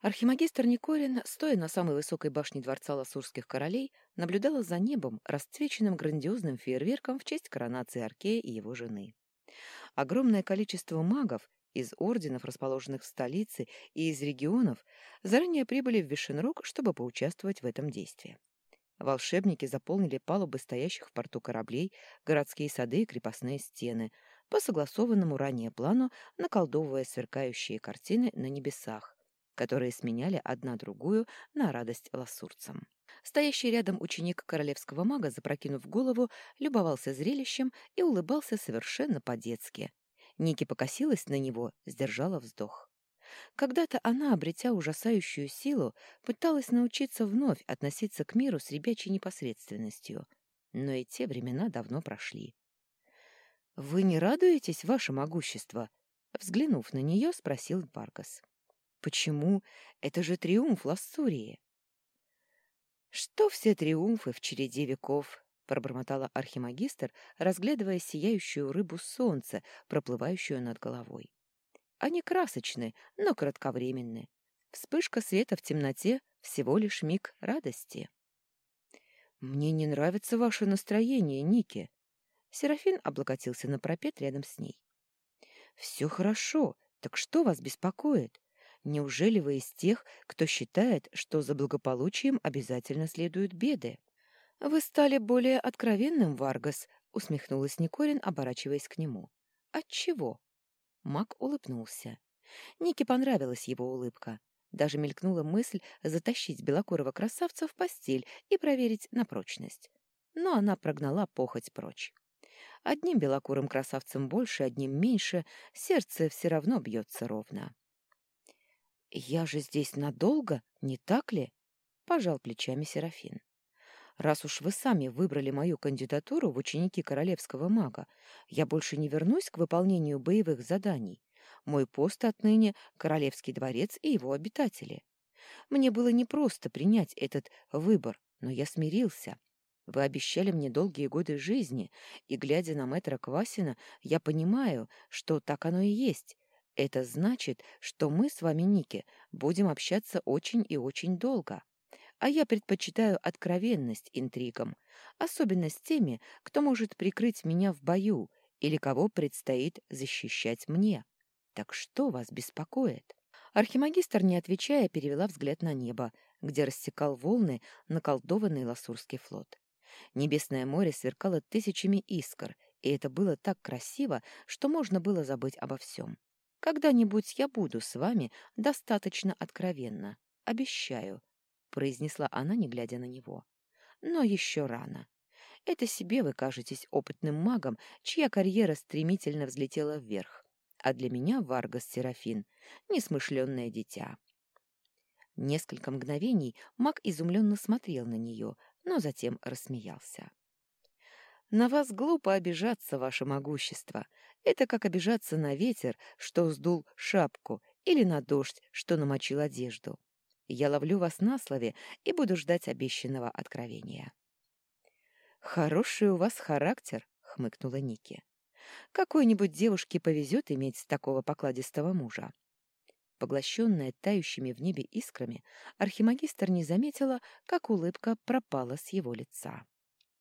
Архимагистр Никорин, стоя на самой высокой башне дворца ласурских королей, наблюдала за небом, расцвеченным грандиозным фейерверком в честь коронации Аркея и его жены. Огромное количество магов из орденов, расположенных в столице, и из регионов, заранее прибыли в Вишенрог, чтобы поучаствовать в этом действии. Волшебники заполнили палубы стоящих в порту кораблей, городские сады и крепостные стены, по согласованному ранее плану наколдовывая сверкающие картины на небесах, которые сменяли одна другую на радость лассурцам. Стоящий рядом ученик королевского мага, запрокинув голову, любовался зрелищем и улыбался совершенно по-детски. Ники покосилась на него, сдержала вздох. Когда-то она, обретя ужасающую силу, пыталась научиться вновь относиться к миру с ребячей непосредственностью. Но и те времена давно прошли. «Вы не радуетесь, ваше могущество?» Взглянув на нее, спросил Баргас. Почему? Это же триумф Лассурии. Что все триумфы в череде веков, пробормотала архимагистр, разглядывая сияющую рыбу солнца, проплывающую над головой. Они красочны, но кратковременны. Вспышка света в темноте — всего лишь миг радости. «Мне не нравится ваше настроение, Ники». Серафин облокотился на пропет рядом с ней. «Все хорошо. Так что вас беспокоит? Неужели вы из тех, кто считает, что за благополучием обязательно следуют беды? Вы стали более откровенным, Варгас, усмехнулась Никорин, оборачиваясь к нему. Отчего? Мак улыбнулся. Нике понравилась его улыбка. Даже мелькнула мысль затащить белокурого красавца в постель и проверить на прочность. Но она прогнала похоть прочь. Одним белокурым красавцем больше, одним меньше, сердце все равно бьется ровно. «Я же здесь надолго, не так ли?» — пожал плечами Серафин. «Раз уж вы сами выбрали мою кандидатуру в ученики королевского мага, я больше не вернусь к выполнению боевых заданий. Мой пост отныне — Королевский дворец и его обитатели. Мне было непросто принять этот выбор, но я смирился. Вы обещали мне долгие годы жизни, и, глядя на мэтра Квасина, я понимаю, что так оно и есть, это значит, что мы с вами, Ники, будем общаться очень и очень долго. А я предпочитаю откровенность интригам, особенно с теми, кто может прикрыть меня в бою или кого предстоит защищать мне. Так что вас беспокоит? Архимагистр, не отвечая, перевела взгляд на небо, где рассекал волны наколдованный ласурский флот. Небесное море сверкало тысячами искр, и это было так красиво, что можно было забыть обо всем. Когда-нибудь я буду с вами достаточно откровенна, обещаю, произнесла она, не глядя на него. Но еще рано. Это себе вы кажетесь опытным магом, чья карьера стремительно взлетела вверх. А для меня Варгас Серафин — несмышленное дитя. Несколько мгновений маг изумленно смотрел на нее, но затем рассмеялся. «На вас глупо обижаться, ваше могущество. Это как обижаться на ветер, что сдул шапку, или на дождь, что намочил одежду. Я ловлю вас на слове и буду ждать обещанного откровения. «Хороший у вас характер», — хмыкнула Ники. «Какой-нибудь девушке повезет иметь такого покладистого мужа». Поглощенная тающими в небе искрами, архимагистр не заметила, как улыбка пропала с его лица.